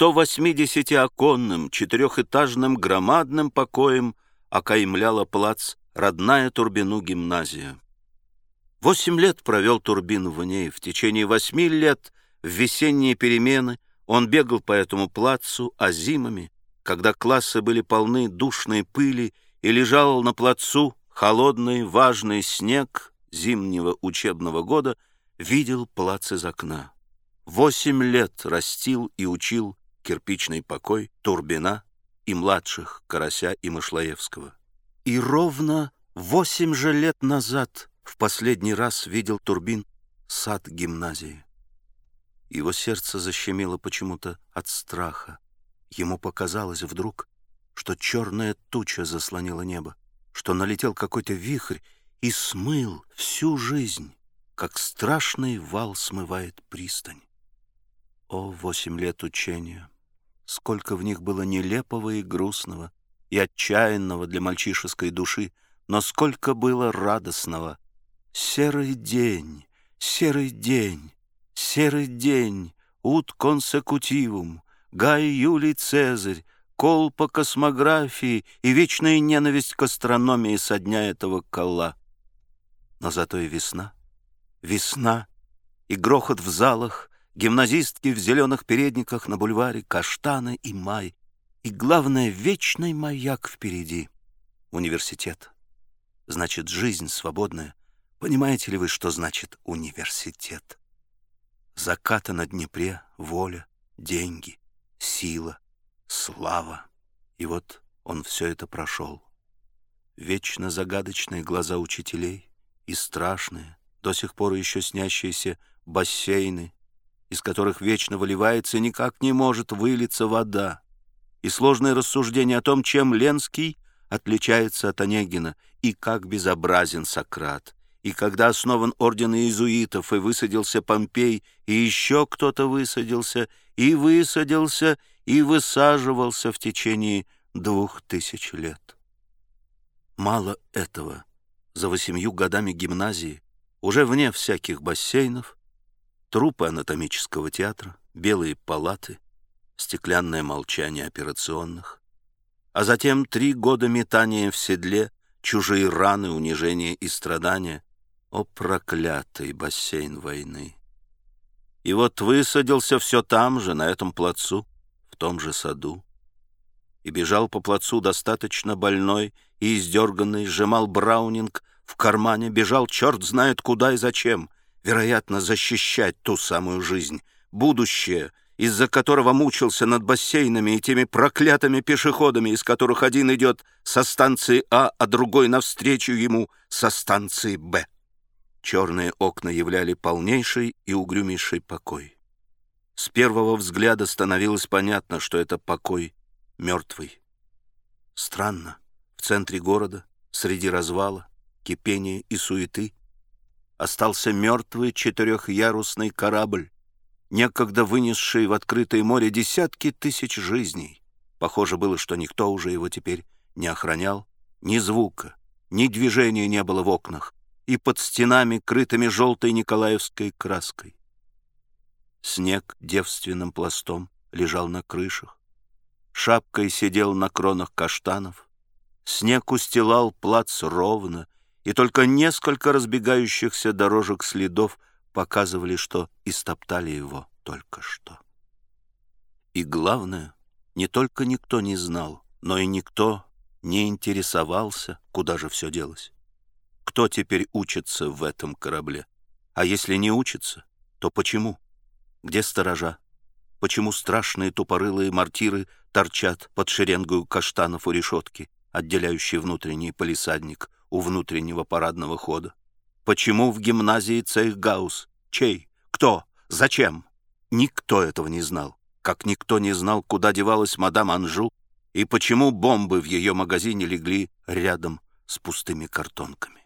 180-оконным четырехэтажным громадным покоем окаймляла плац родная Турбину гимназия. Восемь лет провел Турбин в ней. В течение восьми лет в весенние перемены он бегал по этому плацу, а зимами, когда классы были полны душной пыли и лежал на плацу холодный важный снег зимнего учебного года, видел плац из окна. Восемь лет растил и учил кирпичный покой Турбина и младших Карася и Мышлаевского. И ровно восемь же лет назад в последний раз видел Турбин сад гимназии. Его сердце защемило почему-то от страха. Ему показалось вдруг, что черная туча заслонила небо, что налетел какой-то вихрь и смыл всю жизнь, как страшный вал смывает пристань. О, восемь лет учения! Сколько в них было нелепого и грустного, и отчаянного для мальчишеской души, но сколько было радостного. Серый день, серый день, серый день, ут консекутивум, Гай Юлий Цезарь, кол по космографии и вечная ненависть к астрономии со дня этого кола. Но зато и весна, весна, и грохот в залах, гимназистки в зеленых передниках на бульваре, каштаны и май. И, главное, вечный маяк впереди — университет. Значит, жизнь свободная. Понимаете ли вы, что значит университет? Заката на Днепре, воля, деньги, сила, слава. И вот он все это прошел. Вечно загадочные глаза учителей и страшные, до сих пор еще снящиеся бассейны, из которых вечно выливается и никак не может вылиться вода, и сложное рассуждение о том, чем Ленский отличается от Онегина, и как безобразен Сократ, и когда основан орден иезуитов, и высадился Помпей, и еще кто-то высадился, и высадился, и высаживался в течение двух тысяч лет. Мало этого. За восемью годами гимназии, уже вне всяких бассейнов, трупы анатомического театра, белые палаты, стеклянное молчание операционных, а затем три года метания в седле, чужие раны, унижения и страдания. О, проклятый бассейн войны! И вот высадился все там же, на этом плацу, в том же саду, и бежал по плацу достаточно больной и издерганный, сжимал Браунинг в кармане, бежал черт знает куда и зачем — вероятно, защищать ту самую жизнь, будущее, из-за которого мучился над бассейнами и теми проклятыми пешеходами, из которых один идет со станции А, а другой навстречу ему со станции Б. Черные окна являли полнейший и угрюмейший покой. С первого взгляда становилось понятно, что это покой мертвый. Странно, в центре города, среди развала, кипения и суеты — остался мертвый четырехярусный корабль, некогда вынесший в открытое море десятки тысяч жизней. Похоже было, что никто уже его теперь не охранял. Ни звука, ни движения не было в окнах и под стенами, крытыми желтой николаевской краской. Снег девственным пластом лежал на крышах, шапкой сидел на кронах каштанов, снег устилал плац ровно, и только несколько разбегающихся дорожек следов показывали, что истоптали его только что. И главное, не только никто не знал, но и никто не интересовался, куда же все делось. Кто теперь учится в этом корабле? А если не учится, то почему? Где сторожа? Почему страшные тупорылые мортиры торчат под шеренгою каштанов у решетки, отделяющей внутренний полисадник у внутреннего парадного хода? Почему в гимназии Цейхгаус? Чей? Кто? Зачем? Никто этого не знал. Как никто не знал, куда девалась мадам Анжу и почему бомбы в ее магазине легли рядом с пустыми картонками.